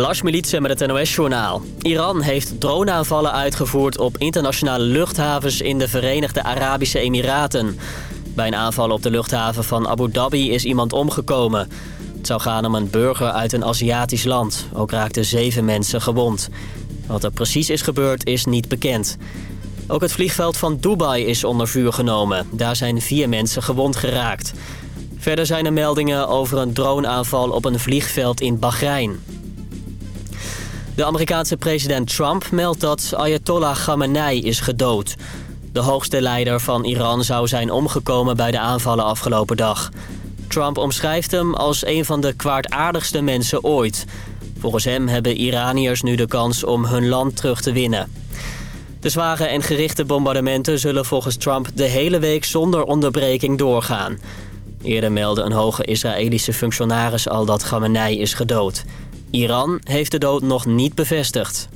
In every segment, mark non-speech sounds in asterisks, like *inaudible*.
Lars Militsen met het NOS-journaal. Iran heeft droneaanvallen uitgevoerd op internationale luchthavens in de Verenigde Arabische Emiraten. Bij een aanval op de luchthaven van Abu Dhabi is iemand omgekomen. Het zou gaan om een burger uit een Aziatisch land. Ook raakten zeven mensen gewond. Wat er precies is gebeurd is niet bekend. Ook het vliegveld van Dubai is onder vuur genomen. Daar zijn vier mensen gewond geraakt. Verder zijn er meldingen over een droneaanval op een vliegveld in Bahrein. De Amerikaanse president Trump meldt dat Ayatollah Khamenei is gedood. De hoogste leider van Iran zou zijn omgekomen bij de aanvallen afgelopen dag. Trump omschrijft hem als een van de kwaadaardigste mensen ooit. Volgens hem hebben Iraniërs nu de kans om hun land terug te winnen. De zware en gerichte bombardementen zullen volgens Trump de hele week zonder onderbreking doorgaan. Eerder meldde een hoge Israëlische functionaris al dat Khamenei is gedood. Iran heeft de dood nog niet bevestigd.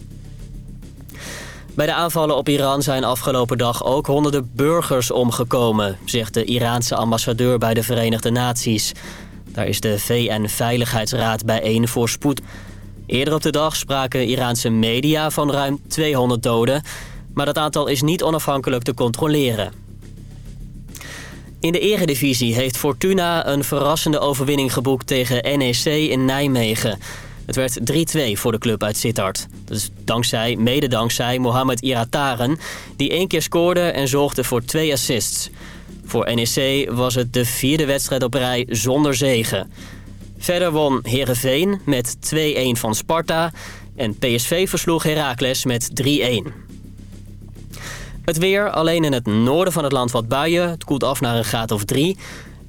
Bij de aanvallen op Iran zijn afgelopen dag ook honderden burgers omgekomen... zegt de Iraanse ambassadeur bij de Verenigde Naties. Daar is de VN-veiligheidsraad bijeen voor spoed. Eerder op de dag spraken Iraanse media van ruim 200 doden... maar dat aantal is niet onafhankelijk te controleren. In de eredivisie heeft Fortuna een verrassende overwinning geboekt tegen NEC in Nijmegen... Het werd 3-2 voor de club uit Sittard. Dus dankzij, mede dankzij Mohamed Irataren... die één keer scoorde en zorgde voor twee assists. Voor NEC was het de vierde wedstrijd op rij zonder zegen. Verder won Herenveen met 2-1 van Sparta... en PSV versloeg Heracles met 3-1. Het weer, alleen in het noorden van het land wat buien. Het koelt af naar een graad of 3...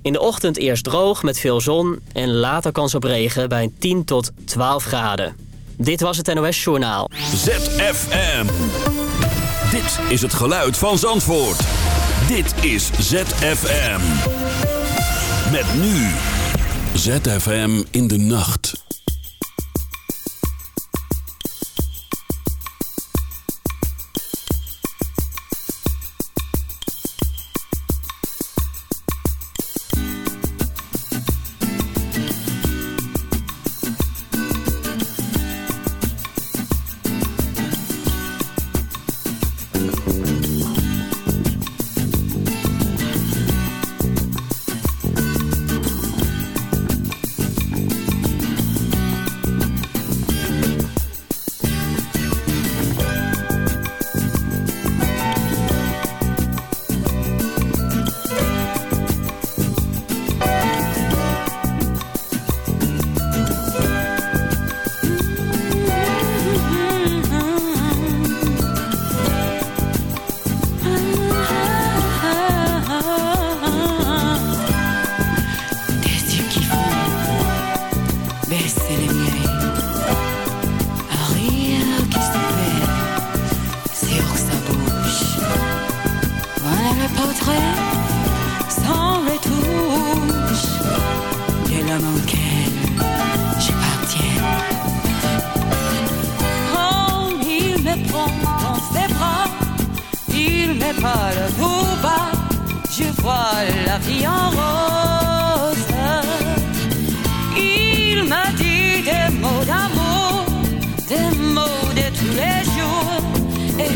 In de ochtend eerst droog met veel zon en later kans op regen bij 10 tot 12 graden. Dit was het NOS Journaal. ZFM. Dit is het geluid van Zandvoort. Dit is ZFM. Met nu. ZFM in de nacht.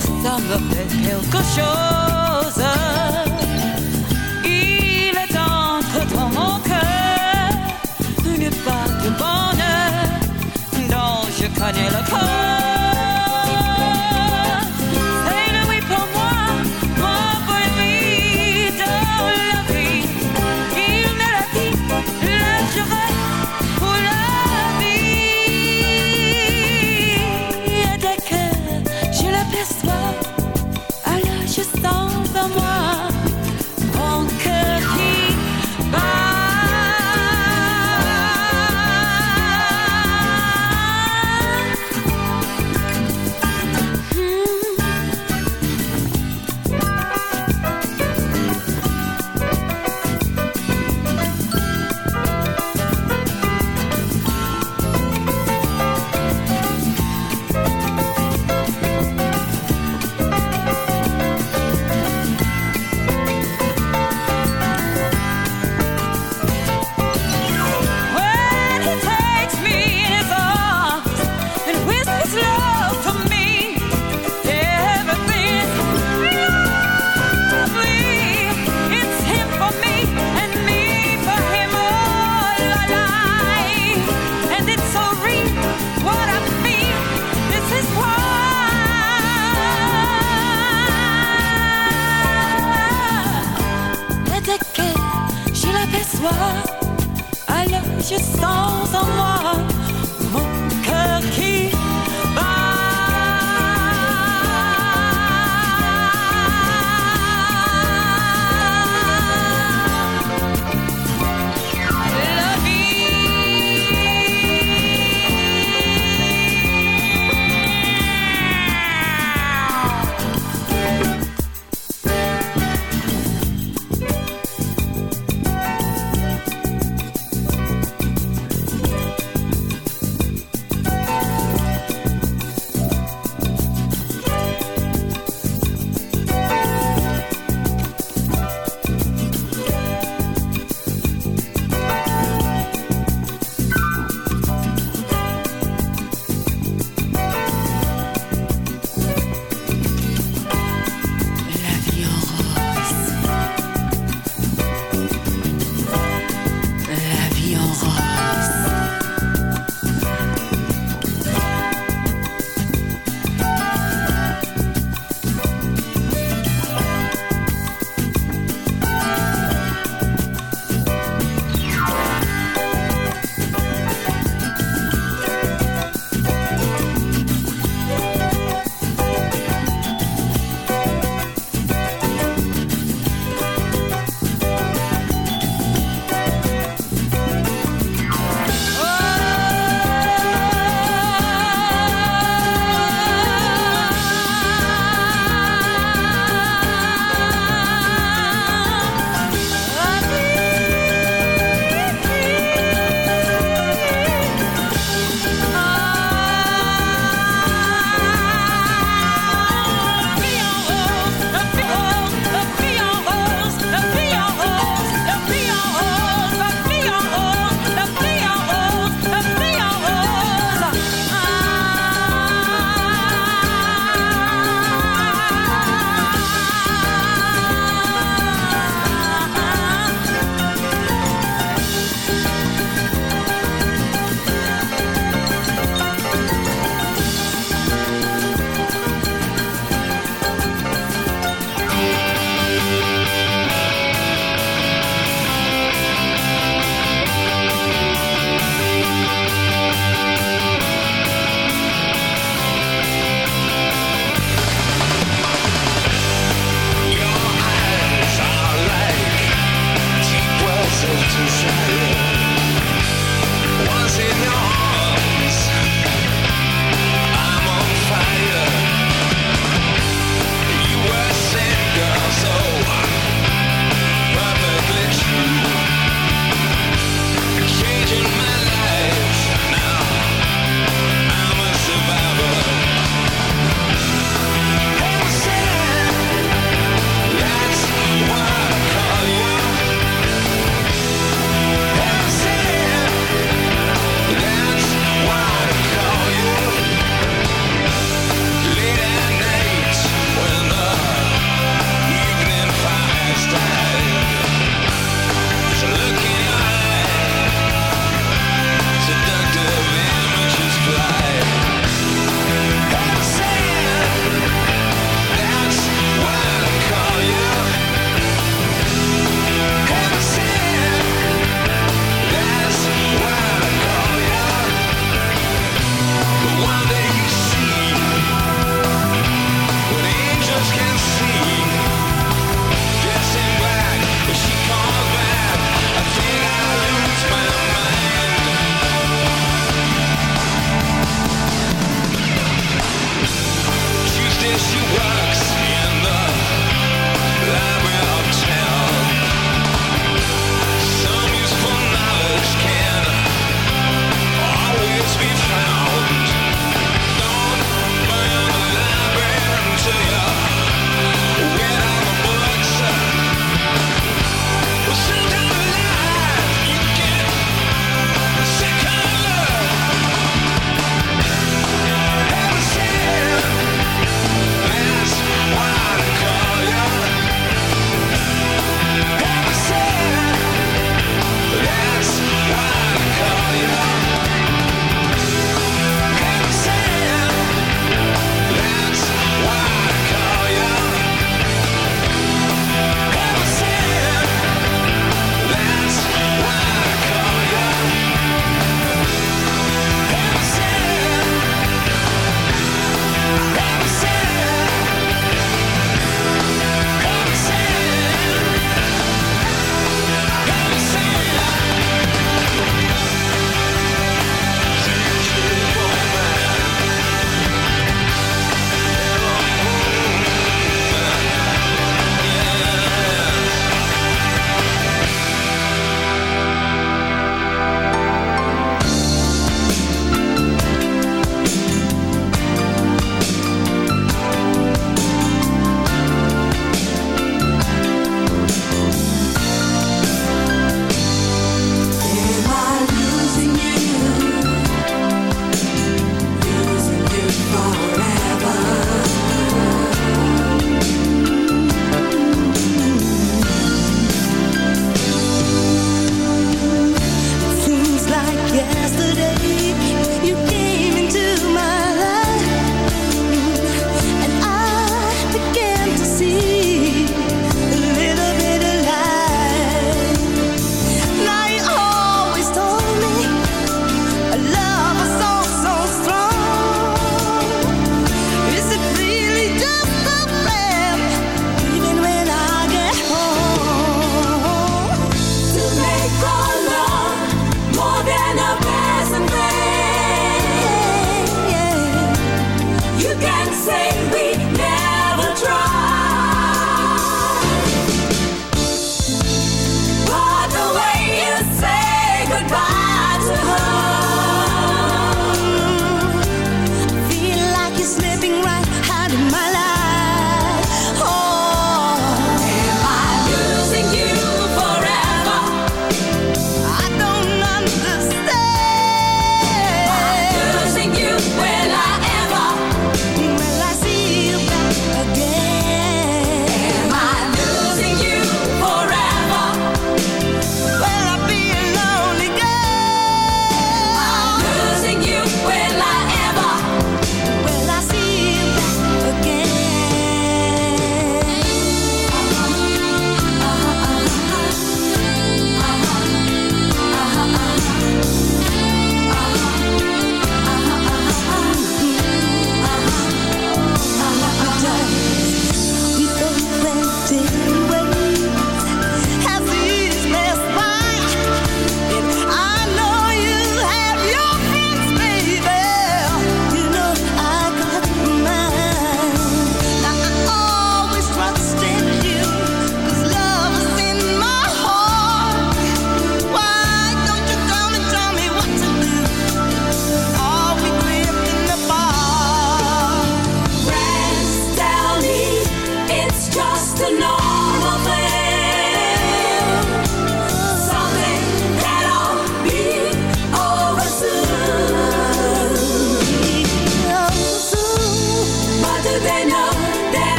s'enveloppait quelque chose. Il est entre dans mon cœur une part de bonheur dont je connais le corps.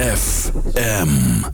ZFM.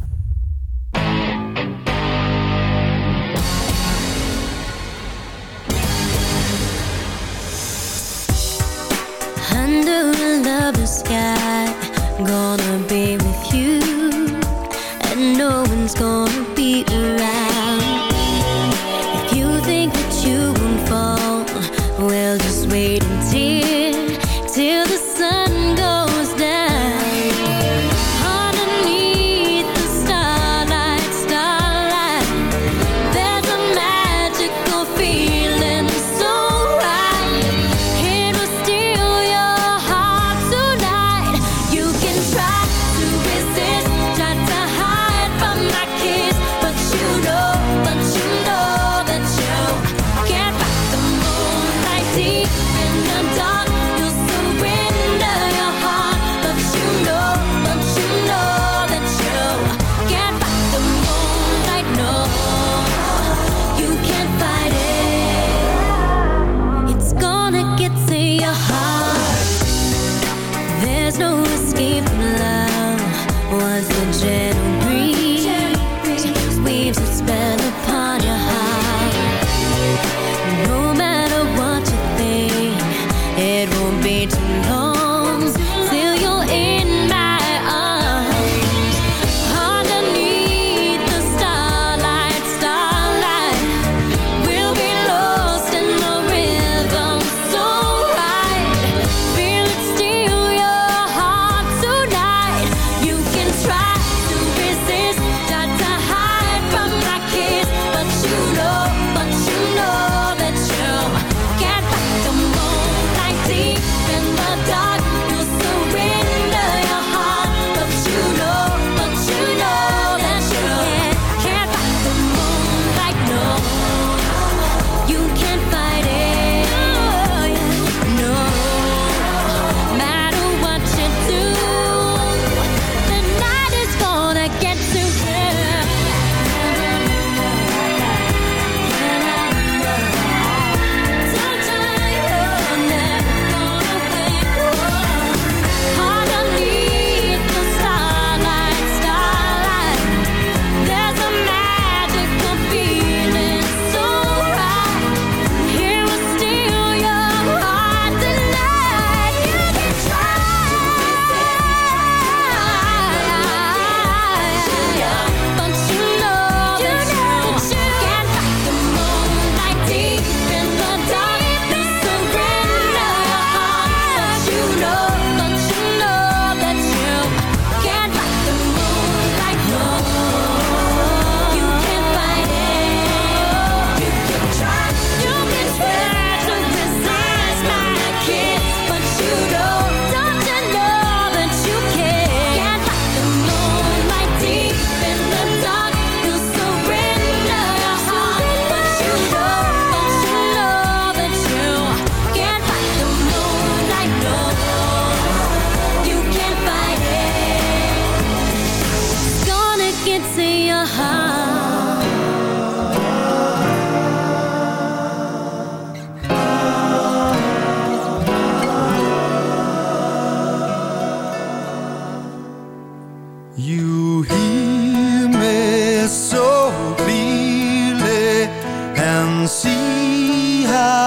You hear me so clearly and see how.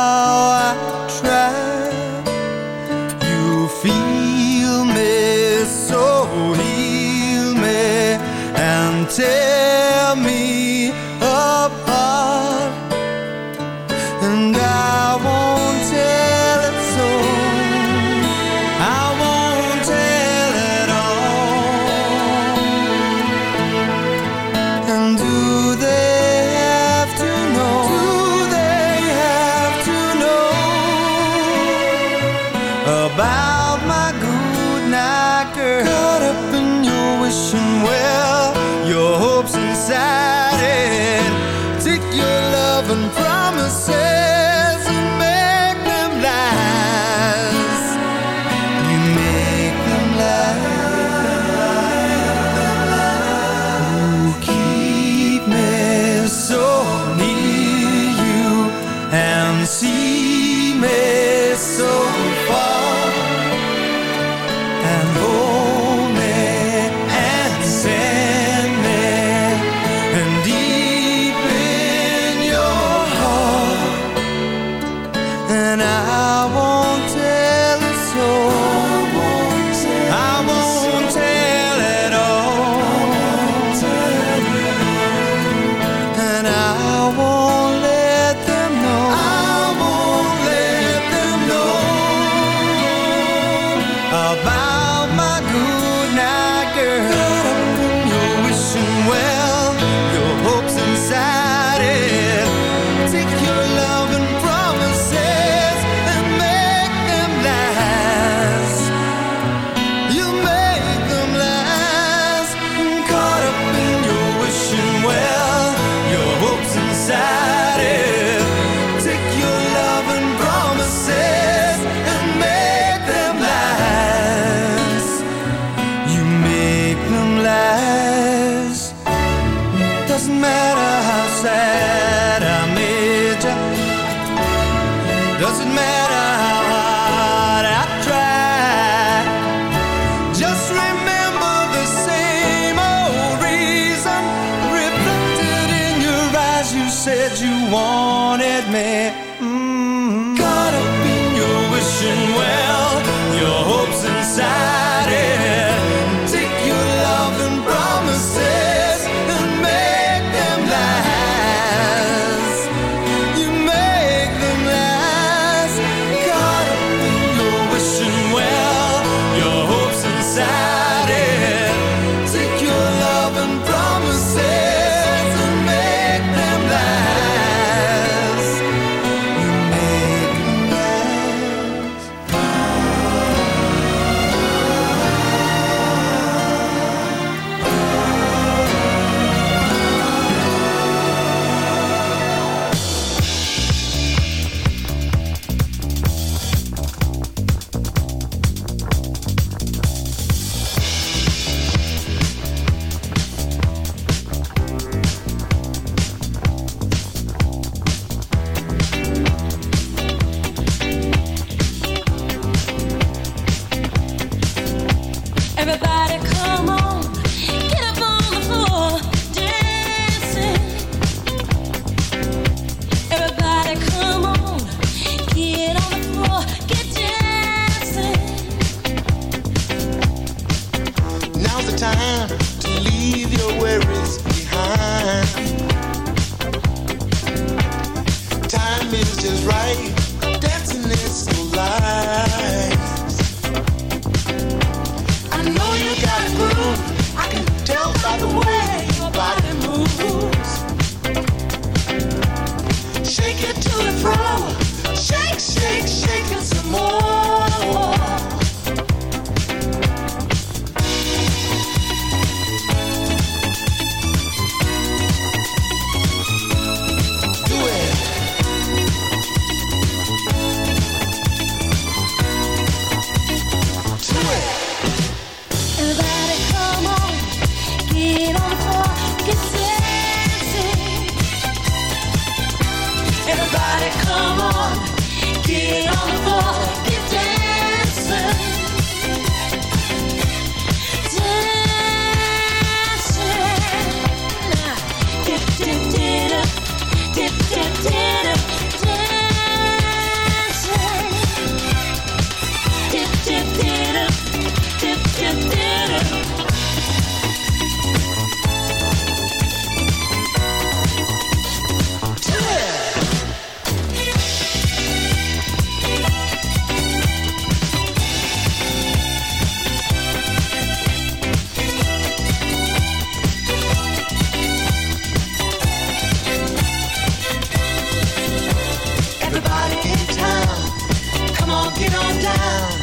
Down,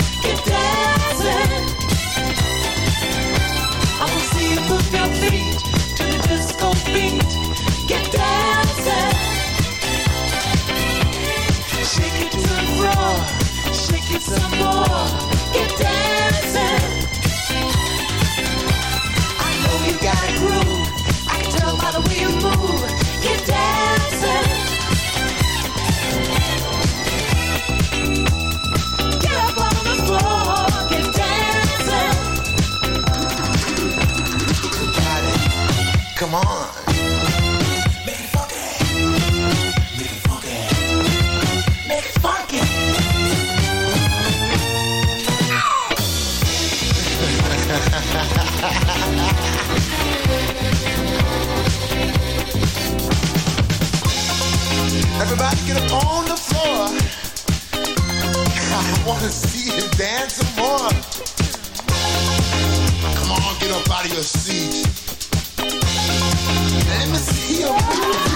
Everybody get up on the floor. *laughs* I want to see you dance some more. Come on, get up out of your seat. Let me see you move.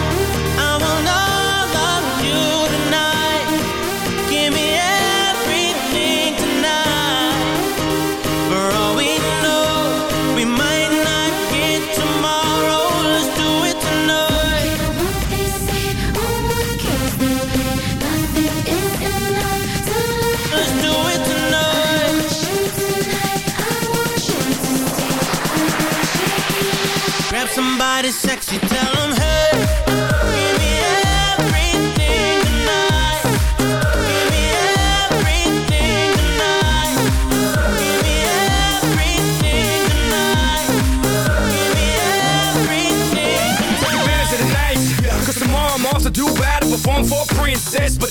Cause tomorrow I'm off to do battle, perform for a princess. But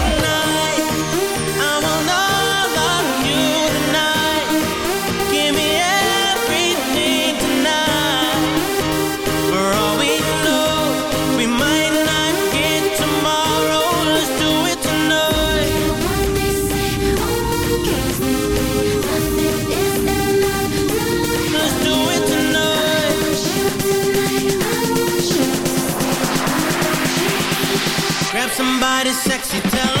Somebody sexy, tell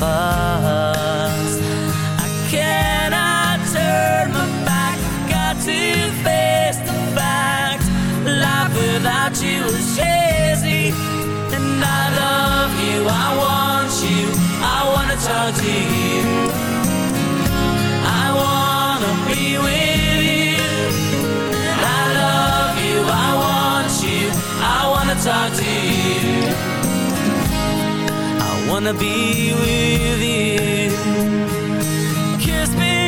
fuss. I cannot turn my back. Got to face the fact. Life without you is hazy. And I love you. I want you. I wanna talk to you. I wanna be with you. I love you, I want you, I wanna talk to you. Wanna be with you. Kiss me,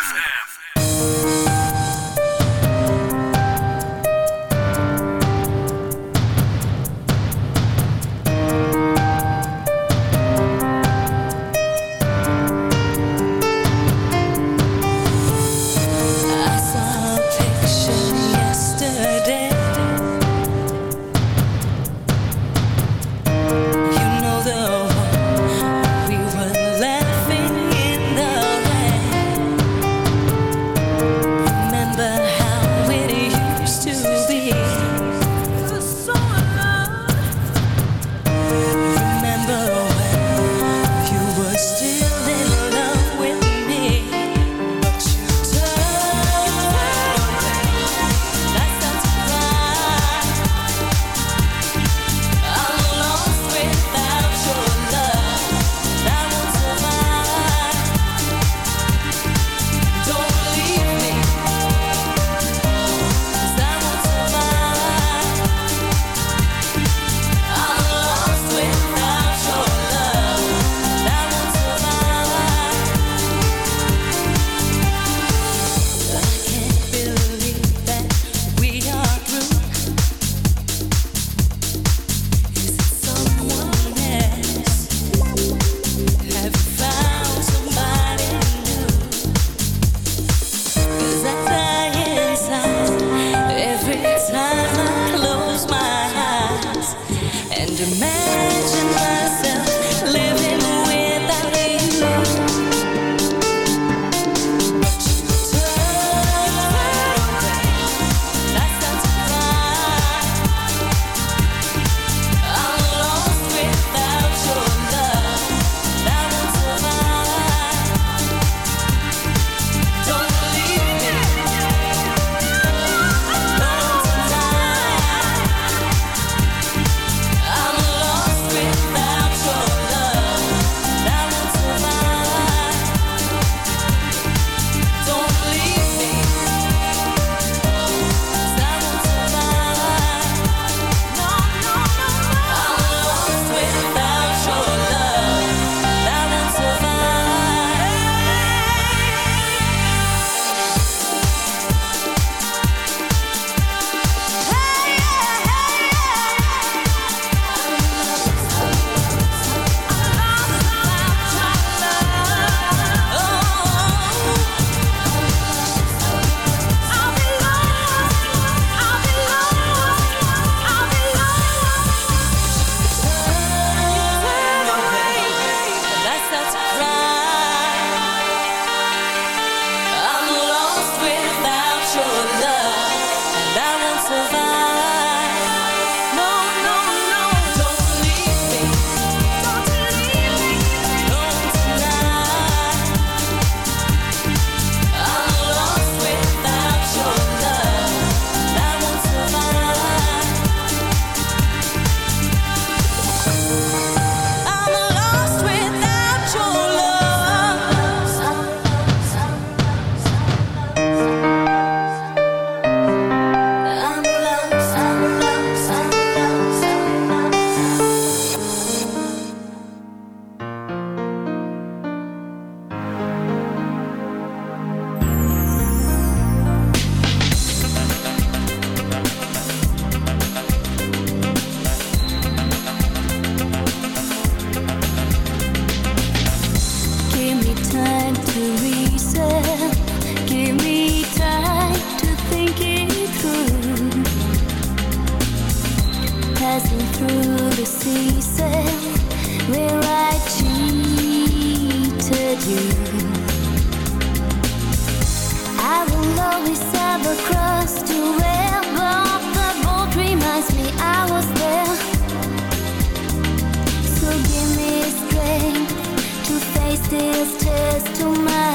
Test to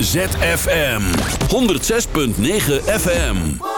ZFM 106.9 FM.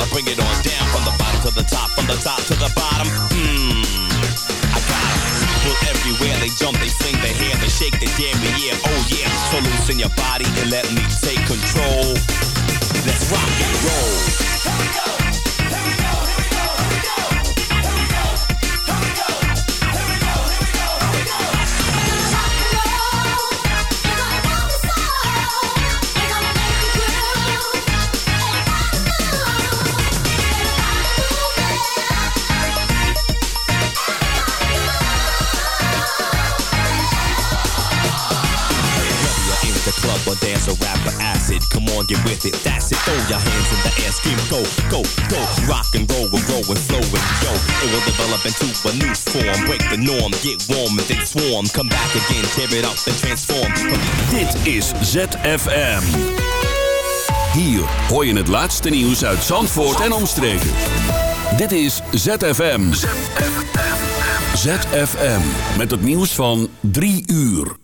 I bring it on down from the bottom to the top, from the top to the bottom. Mmm, I got. People everywhere, they jump, they sing, they hear, they shake, they dare me, yeah, oh yeah. So loosen your body and let me into a new form. Break the norm, get warm and then swarm. Come back again, tear it up and transform. Dit is ZFM. Hier hoor je het laatste nieuws uit Zandvoort en omstreken. Dit is ZFM. ZFM. Met het nieuws van 3 uur.